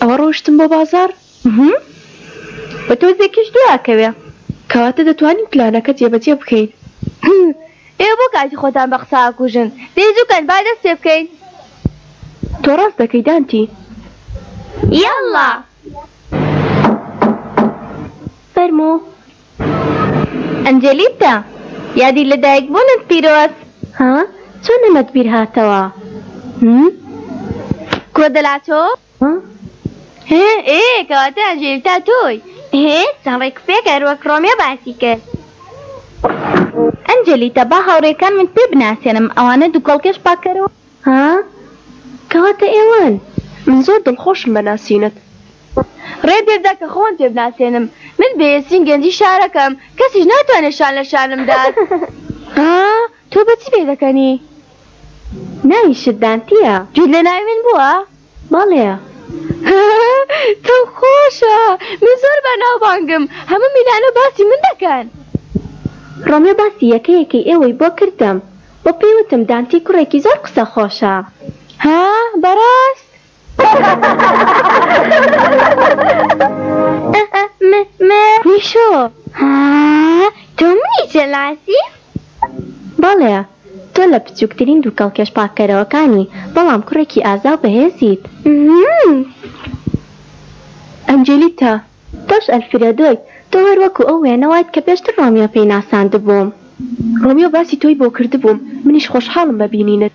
ئەوە ڕۆشتن بۆ بازاڕ؟ مهم. بە تۆزێکیش دوو ئەکەوێ. کەواتە دەتوانین پلانەکە جێبەجێ بکەین. مهم. ئێوە بۆ کاتی خۆتان بە قسە ئەکوژن؟ دەی زوو کەن با دەست پێ بکەین. تۆ ڕاست دەکەی دانتی. یەڵڵا. فەرموو. ئەنجێلیتا یادی لە دایک بوونت پیرۆز. ها چۆن نەمەت بیر هاتەوە هم. کۆدەلاتۆ؟ هه ئێ کەواتە ئەنجێلیتا تۆی هه چەند ڕێکوپێکەر وەک ڕۆمیۆ باسی کرد. ئەنجێلیتا با هاوڕێکانمت پێ بناسێنم ئەوانە دوو کەڵکێش پاککەرەوە. ها کەواتە ئێوەن. من زۆر دڵخۆشم بە ناسینت. ڕێ دێردا کە خۆم پێ بناسێنم من بەێسترین گەنجی شارەکەم کەسیش ناتوانێ شان لە شانم دات ئا تۆ بە چی پێ دەکەنی؟ ناوی شت دانتیە؟ گوێت لە ناوی من بووە؟ بەڵێ هە تۆ خۆشە من زۆر بە ناو بانگم هەموو میلانۆ باسی من دەکەن. ڕۆمیۆ باسی یەکە یەکەی ئێوەی بۆ کردم بۆ پێی وتم دانتی کوڕێکی زۆر قسە خۆشە. ها بە ڕاست؟ میشۆ تۆ منی جەلاسی؟ بەڵێ تۆ لە بچووکترین دووکەڵکێش پاککەرەوەکانی بەڵام کوڕێکی ئازا و بەهێزیت. ئەنجێلیتا تۆش ئەلفرێدۆی، تۆ هەر وەکو ئەو وێنە وایت کە پێشتر ڕۆمیۆ پێی ناساندبووم. ڕۆمیۆ باسی تۆی بۆ کردبووم. منیش خۆشحاڵم بە بینینت.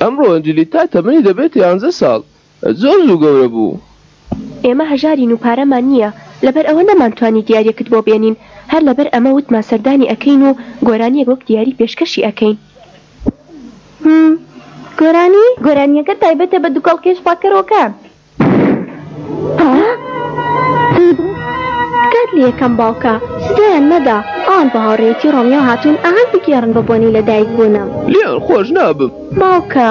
ئەمڕۆ ئەنجلی تای تەمەنی دەبێتە یانزە ساڵ. زۆر زوو گەورە بوو. ئێمە هەژارین و پارەمان نییە لەبەر ئەوە نەمانتوانی دیاریەکت بۆ بێنین هەر لەبەر ئەمە وتمان سەردانی ئەکەین و گۆرانیەک وەک دیاری پێشکەشی ئەکەین. همم گۆرانی؟ گۆرانیەکە تایبەتە بە دوکەڵ کێش پاککەرۆکان. تکات لە یەکەم باوکە سزایان مەدە ئەوان بۆ هاوڕێیەتی ڕۆمیۆ هاتوون ئاهەنگ بگێڕن بە بۆنەی لەدایک بوونم. لێیان خۆش نابم. باوکە.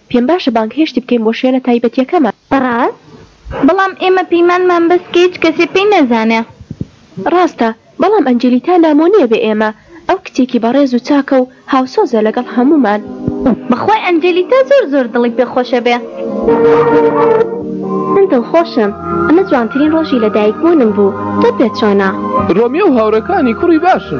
پێم باشە بانگهێشتی بکەین بۆ شوێنە تایبەتیەکەمان. بەڕاست؟ بەڵام ئێمە پەیمانمان بەست کە هیچ کەسێ پێی نەزانێ. ڕاستە، بەڵام ئەنجلیتا نامۆ نیە بێ ئێمە، ئەو کچێکی بەڕێز و چاکە و هاوسۆزە لەگەڵ هەموومان. بەخوای ئەنجلیتا زۆر زۆر دڵی پێ خۆشە بێ. من دڵخۆشم، ئەمە جوانترین ڕۆژی لەدایکبوونم بوو، تۆ پێت چۆنە؟ ڕۆمیۆ و هاوڕێکانی کوڕی باشن.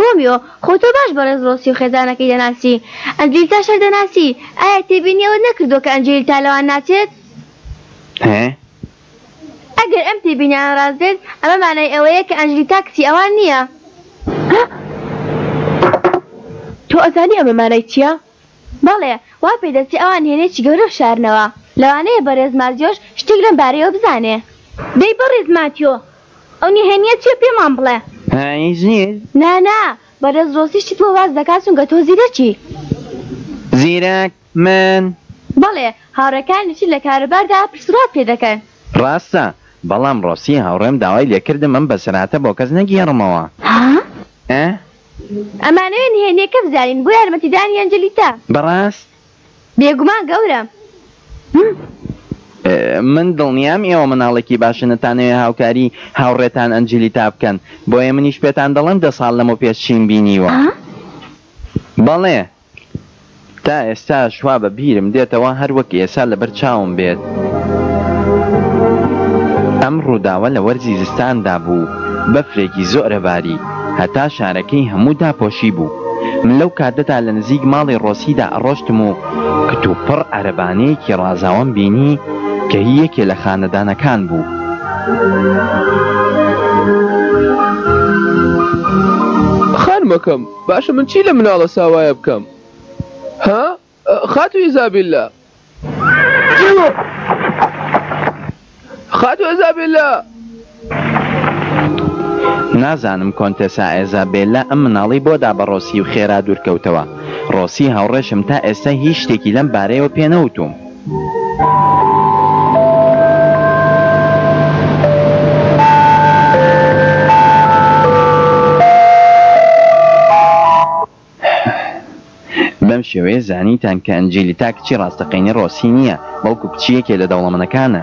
ڕۆمیۆ، خۆ تۆ باش بەڕێز ڕۆسی و خێزانەکەی دەناسی. ئەنجلیتاشار دەناسی. ئایا تێبینی ئەوەت نەکردووە کە ئەنجلیتا لەوان ناچێت؟ ئەگەر ئەم تێبینیانە ڕاست بێت، ئەمە مانای ئەوەیە کە ئەنجلیتا کچی ئەوان نییە. تۆ ئەزانی ئەمە مانای چییە؟ بەڵێ وا پێ دەچێ ئەوان هێلێکی گەورە بشارنەوە. لەوانەیە بەرێز ماتیۆش شتێک لەم بارەیەوە بزانێ. دەی بەڕێز ماتیۆ ئەو نهێنییە چییە پێمان بڵێ. هیچ نییە. نا نا بەرێز ڕۆسی شتت بۆ باس دەکات چونکە تۆ زیرەکی. زیرەک؟ من؟ بەڵێ هاوڕێکانیشت لە کاروباردا پرسوڕات پێ دەکەن. ڕاستە بەڵام ڕۆسی هاوڕێم داوای لێ کردم ئەم بەسەرهاتە بۆ کەس نەگێڕمەوە. ها؟ ئە؟ ئەمانەوێ نهێنیەکە بزانین بۆ یارمەتیدانی ئەنجلیتا. بەڕاست؟ بێگومان گەورە. من دڵنیام ئێوە منداڵێکی باشن ئەتانەوێ هاوکاری هاوڕێتان ئەنجلیتا بکەن بۆیە منیش پێتان دەڵێم دە ساڵ لەمەو پێش چیم بینیوە بەڵێ. تا ئێستاش وا بە بیرم دێتەوە هەر وەک ئێسا لەبەر چاوم بێت. ئەم ڕووداوە لە وەرزی زستاندا بوو، بەفرێکی زۆرە باری، هەتا شارەکەی هەموو داپۆشی بوو. من لەو کاتەدا لە نزیک ماڵی ڕۆسیدا ئەڕۆشتم و کتوپڕ عەرەبانەیەکی ڕازاوەم بینی کە هی یەکێ لە خانەدانەکان بوو. خانمەکەم! باشە من چی لە مناڵە ساوایە بکەم ها خاتو ئیزابیلا خاتو ئیزابیلا نازانم کۆنتێسا ئێزابێلا ئەم مناڵی بۆ دا بە ڕۆسی و خێرا دوورکەوتەوە ڕۆسی هاوڕێشم تا ئێستا هیچ شتێکی لەم بارەیەوە پێ نەوتووم. بەم شێوەیە زانیتان کە ئەنجیلیتا کچی ڕاستەقینەی ڕۆسی نییە، بەڵکو کچی یەکێ لە دەوڵەمەنەکانە.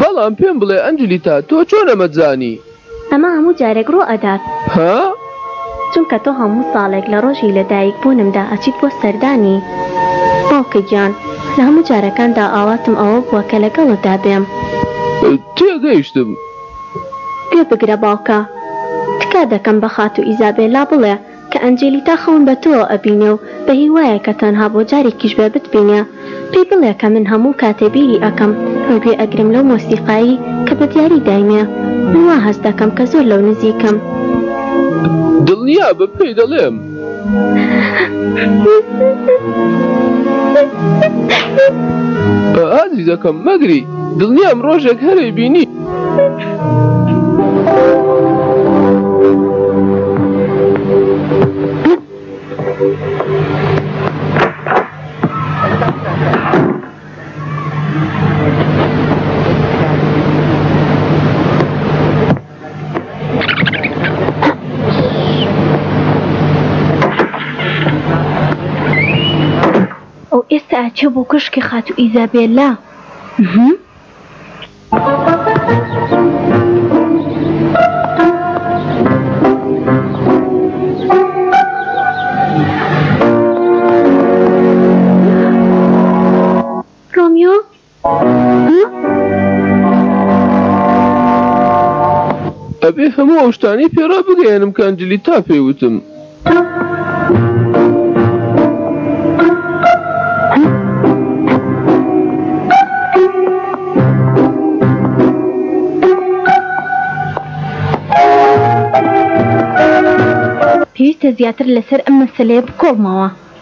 بەڵام پێم بڵێ ئەنجلیتا تۆ چۆن ئەمەت زانی؟ ئەمە هەموو جارێک ڕوو ئەدات. ها؟ چونکە تۆ هەموو ساڵێک لە ڕۆژی لە دایک بوونمدا ئەچیت بۆ سەردانی. باوکە گیان، لە هەموو جارەکاندا ئاواتم ئەوە بووە کە لەگەڵتدا بێم. تێگەیشتم. گوێ بگرە باوکە. تکا دەکەم بە خاتوو ئیزابێلا بڵێ کە ئەنجێلیتا خەون بە تۆوە ئەبینێ و بە هیوایە کە تەنها بۆ جارێکیش بێ بتبینێ. پێی بڵێ کە من هەموو کاتێ بیری ئەکەم و گوێ ئەگرم لەو مۆسیقایەی کە بە دیاری دایمێ. من وا هەست دەکەم کە زۆر لەو نزیکم. دڵنیابە پێی دەڵێم. ئازیزەکەم مەگری. دڵنیام ڕۆژێک هەر ئەیبینی. ئەو ئێستا ئەچێ بۆ کشکی خاتو ئیزابێلا ئەبێ هەموو ئەو شتانەی پێڕا بگەیەنم کە ئەنجلیتا پێی وتم. پێویستە زیاتر لەسەر ئەم مەسەلەیە بکۆڵمەوە.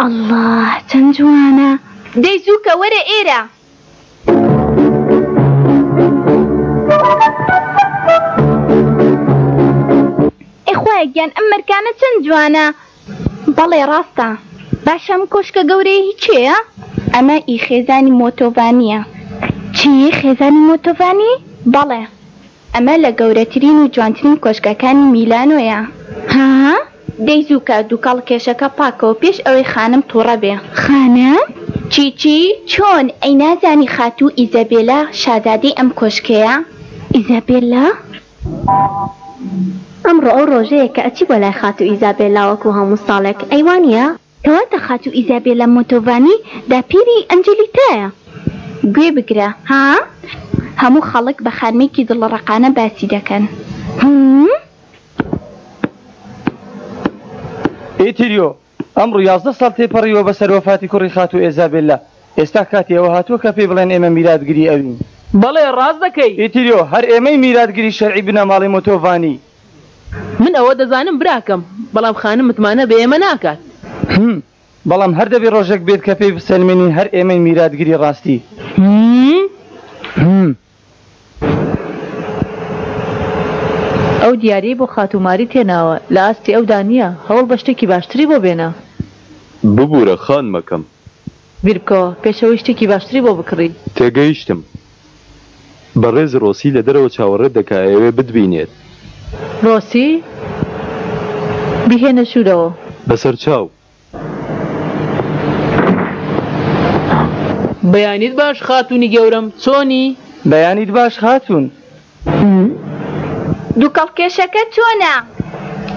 ئەڵا چەند جوانە دەی زووکە وەرە ئێرە. ئەی خوایە گیان ئەم مەرکانە چەند جوانە بەڵێ ڕاستە. باشە ئەم کۆشکە گەورەیە هی کێیە؟ ئەمە ئی خێزانی مۆتۆڤانییە. چی؟ خێزانی مۆتۆڤانی؟ بەڵێ. ئەمە لە گەورەترین و جوانترین کۆشکەکانی میلانۆیە. هاا؟ دەی زووکە دووکەڵ کێشەکە پاکەوە پێش ئەوەی خانم تووڕە بێ. خانم؟ چی چی؟ چۆن؟ ئەی نازانی خاتوو ئیزەبێلا شازادەی ئەم کۆشکەیە؟ ئیزەبێلا؟ ئەمڕۆ ئەو ڕۆژەیە کە ئەچی بۆ لای خاتوو ئیزابێلا وەکوو هەموو ساڵێک، ئەی وانییە؟ کەواتە خاتوو ئیزابێلا مۆنتۆڤانی داپیری ئەنجلیتایە! گوێ بگرە، ها؟ هەموو خەڵک بە خانمێکی دڵەڕەقانە باسی دەکەن. همم. ئیتریۆ، ئەمڕۆ یازدە ساڵ تێپەڕیوە بە سەر وەفاتی کوڕی خاتوو ئێزابێللا، ئێستا کاتی ئەوە هاتووە کە پێی بڵێن ئێمە میراتگری ئەوین. بەڵێ ڕاست دەکەی. ئیتریۆ، هەر ئێمەین میراتگری شەرعی بنەماڵەی مۆتۆڤانی. من ئەوە دەزانم براکەم، بەڵام خانم متمانە بە ئێمە ناکات. هم، بەڵام هەر دەبێ ڕۆژێک بێت کە پێی بسەلمێنین هەر ئێمەین میراتگری ڕاستی. هم. هم. ئەو دیاریەی بۆ خاتوو ماری تێناوە لە ئاستی ئەودا نیە، هەوڵ بە شتێکی باشتری بۆ بێنە. ببورە خانمەکەم. بیربکەوە پێش ئەوەی شتێکی باشتری بۆ بکڕی. تێگەیشتم. بەڕێز ڕۆسی لە دەرەوە چاوەڕێت دەکا ئەیەوێ بتبینێت. ڕۆسی؟ بیهێنە ژوورەوە. بەسەرچاو، بەیانیت باش خاتوونی گەورەم چۆنی؟ بەیانیت باش خاتوون. دوکەڵ کێشەکە چۆنە؟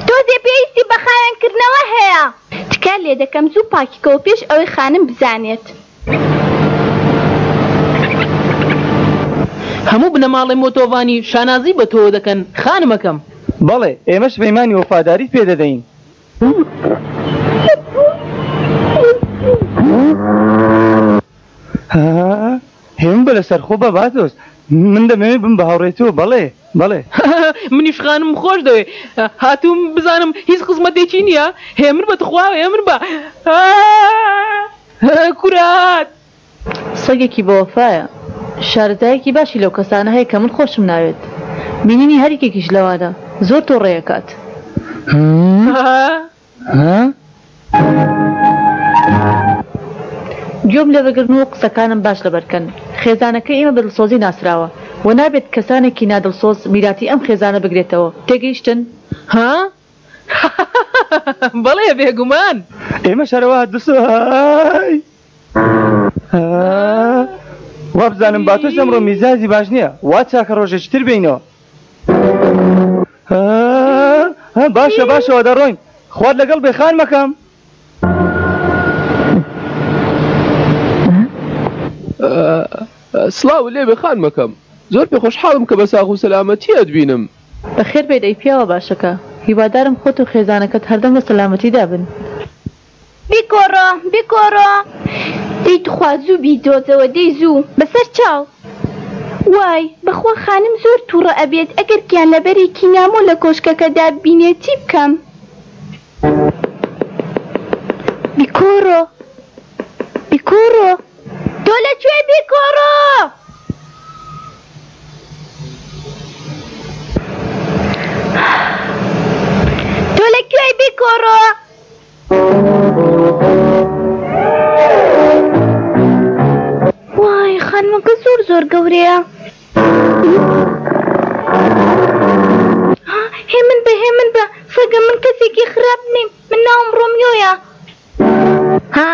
تۆزێ پێویستی بە خاوێن کردنەوە هەیە. تکات لێ دەکەم زوو پاکی کەوە پێش ئەوەی خانم بزانێت. هەموو بنەماڵەی مۆتۆڤانی شانازی بە تۆوە دەکەن خانمەکەم. بەڵێ ئێمەش پەیمانی وەفاداریت پێ دەدەین. هێم بە لەسەر خۆ بە باتۆز من دەمەوێت بم بە هاوڕێتەوە بەڵێ بەڵێ منیش خانم خۆش دەوێ هاتووم بزانم هیچ خزمەتێکی نییە هێمر بە تخوا هێمر بە کورات سەگێکی بەوەفایە. شارەزایەکی باشی لەو کەسانە هەیە کە من خۆشم ناوێت. بینینی هەر یەکێکیش لەوانە زۆر تۆڕەی ئەکات. گوێم لێ بگرن و قسەکانم باش لەبەر کەن. خێزانەکەی ئێمە بە دڵسۆزی ناسراوە و نابێت کەسانێکی نادڵسۆز میراتی ئەم خێزانە بگرێتەوە. تێگەیشتن؟ بەڵێ بێگومان. ئێمەش هەرەوە دڵسۆزین. وابزانم با تۆش ئەمڕۆ میزازی باش نییە وا چاکە ڕۆژێکی تر بینەوە باشە باشەوە دەڕۆین خوارد لەگەڵ بێخان مەکەم سلااو لێ بێخان مەکەم زۆر پێ خۆشحاڵم کە بە ساغ و سەلامەتیت بینم بەخێر بێت ئەی پیاوە باشەکە هیوادارم خۆت و خێزانەکەت هەردەم لە سەلامەتیدا بن. بیگۆڕۆ بیگۆڕۆ دەی توخوا زوو بیدۆزەوە دەی زوو. بەسەر چاو. وای بەخوا خانم زۆر توڕە ئەبێت ئەگەر گیانلەبەرێکی نامۆ لە کۆشکەکەدا ببینێت چی بکەم. بیکۆڕۆ بیکۆڕۆ تۆ لە کوێی بیکۆڕۆ. تۆ لە کوێی بیکۆڕۆ. وای خانمەکە زۆر زۆر گەورەیە هێ من بە هێ من بە فەگە من کەسێکی خراپ نیم من ناوم ڕۆمیۆیە ها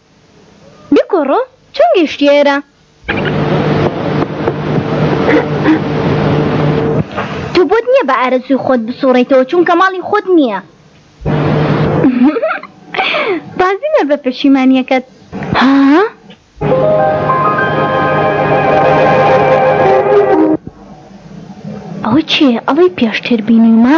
بگۆڕۆ چۆن گەیشتی ئێرە؟ تۆ بۆت نییە بە ئارەزووی خۆت بسووڕێیتەوە چونکە ماڵی خۆت نییە. بازی مەر بە پەشیمانییەکەت. ها؟ ئەوە چییە ئەڵێی پێشتر بینیومە؟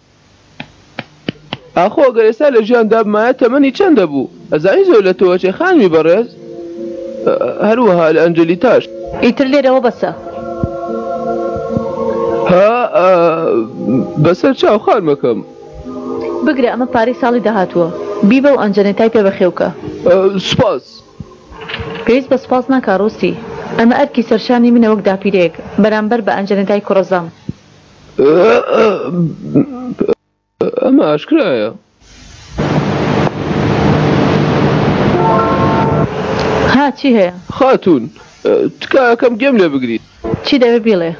ئاخۆ ئەگەر ئێستا لە ژیان دابمایە تەمەنی چەند دەبوو؟ ئەزانی زۆر لە تۆوە چێ خانمی بەڕێز؟ هەروەها لە ئەنجلیتاش. ئیتر لێرەوە بەسە. ها بەسەر چاو خانمەکەم. بگرە ئەمە پارەی ساڵی داهاتووە. بیبە و ئەنجەنێتای پێ بەخێوکە. سوپاس. پێویست بە سوپاس ناکا ڕووسی. ئەمە ئەرکی سەرشانی منە وەک داپیرەیەک بەرامبەر بە ئەنجەنێتای کوڕەزەم. ئەمە ئاشکرایە. ها چی هەیە؟ خاتوون، تکایە کەم گێم لێ بگری. چی دەوێ بیڵێ؟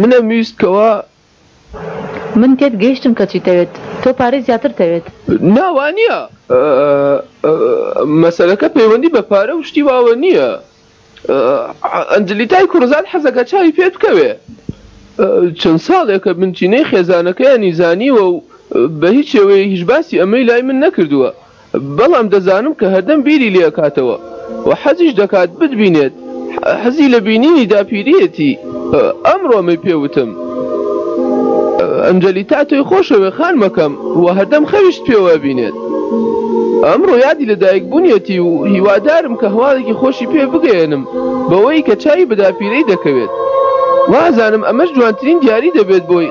منەمویست کەوا من تێت گەیشتم کە چی تەوێت تۆ پارەی زیاتر تەوێت. نا وانیە مەسەلەکە پەیوەندی بە پارە و شتی واوە نیە ئەنجلیتای کوڕزات حەزەکە چاوی پێت بکەوێ چەند ساڵێکە بنچینەی خێزانەکەیانی زانیوە و بە هیچ شێوەیەهیش باسی ئەمەی لای من نەکردوە بەڵام دەزانم کە هەردەم بیری لێ ئەکاتەوە و حەزیش دەکات بتبینێت، حەزی لە بینینی داپیرییەتی، ئەمڕۆ مەی پێ وتم. ئەنجەلیتا تۆی خۆشەوێت خانمەکەم و هەردەم خەویشت پێوە ئەبینێت. ئەمڕۆ یادی لە دایک بوونیەتی و هیوادارم کە هەواڵێکی خۆشی پێ بگەیەنم بەوەی کە چاوی بە داپیرەی دەکەوێت. وازانم ئەمەش جوانترین دیاری دەبێت بۆی.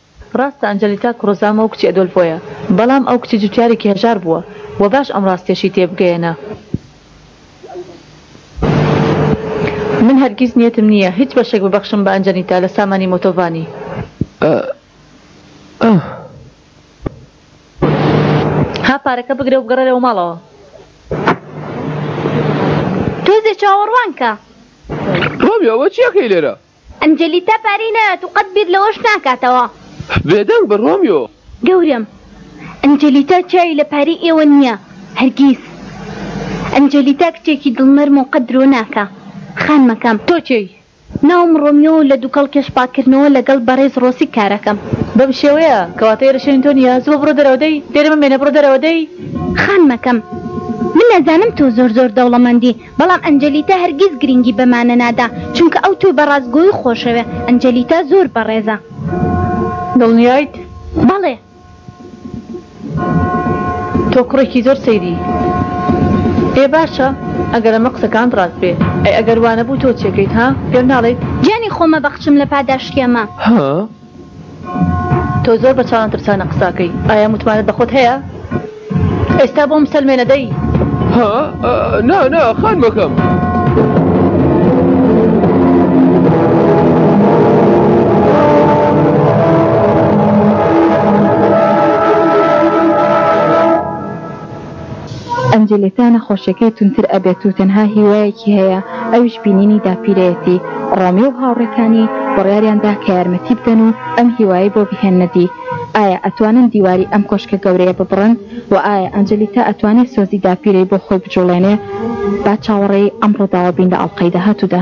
ڕاستە ئەنجەلیتا کروزامۆ کچی ئەدۆلفۆیە، بەڵام ئەو کچی جوتیارێکی هەژار بووە و باش ئەم ڕاستیەشی تێبگەیەنە. من هەرگیز نیەتم نیە هیچ بەشێک ببەخشم بە ئەنجەنیتا لە سامانی مۆتۆڤانی. ها پارەکە بگرە و بگەڕێرەوە ماڵەوە. تۆزێ چاوەڕوان کە. ڕۆمیۆ ئەوە چیەکەی لێرە؟ ئەنجەلیتا پارەی نایات و قەت بیر لەوەش ناکاتەوە. بێدەنگ بە ڕۆمیۆ. گەورەم، ئەنجەلیتا چاوی لە پارەی ئێوە نییە هەرگیز. ئەنجەلیتا کچێکی دڵنەرمە و قەت درۆ ناکا. خانمەکەم. تۆ کێی؟ ناوم ڕۆمیۆ و لە دووکەڵ کێشپاککردنەوە لەگەڵ بەڕێز ڕۆسی کارەکەم. بەم شێوەیە؟ کەواتە ئێرە شوێنی تۆ نییە. زوو بڕۆ دەرەوە دەی. لێرە مەمێنە بڕۆ دەرەوە دەی. خانمەکەم. من ئەزانم تۆ زۆر زۆر دەوڵەمەندی. بەڵام ئەنجەلیتا هەرگیز گرینگی بەمانە نادا، چونکە ئەو تۆی بە ڕاستگۆی خۆشەوێ. ئەنجەلیتا زۆر بەڕێزە. دڵنیایت؟ بەڵێ. تۆ کوڕێکی زۆر سەیری. ئێ باشە، ئەگەر ئەمە قسەکانت ڕاست بێ، ئەی ئەگەر وانەبوو تۆ چێکەیت ها؟ پێم ناڵێیت؟ گیانی خۆمە بەخشم لە پاداشتی ئەمە. ها؟ تۆ زۆر بە چاڵانترسانە قساکەی ئایا متمانەت بەخۆت هەیە ئێستا بۆم سەلمێنە دەی ها نا نا خانمەکەم ئەنجلێتا نەخۆشیەکەی توندتر ئەبێت و تەنها هیوایەکی هەیە ئەویش بینینی داپیرەیەتی، ڕۆمیۆ و هاوڕێکانی بڕیاریان دا کە یارمەتی بدەن و ئەم هیوایەی بۆ بهێننە دی، ئایا ئەتوانن دیواری ئەم کۆشکە گەورەیە ببڕن؟ و ئایا ئەنجلیتا ئەتوانێت سۆزی داپیرەی بۆ خۆی بجوڵێنێ؟ با چاوەڕێی ئەم ڕووداوە بین لە ئەڵقەی داهاتوودا.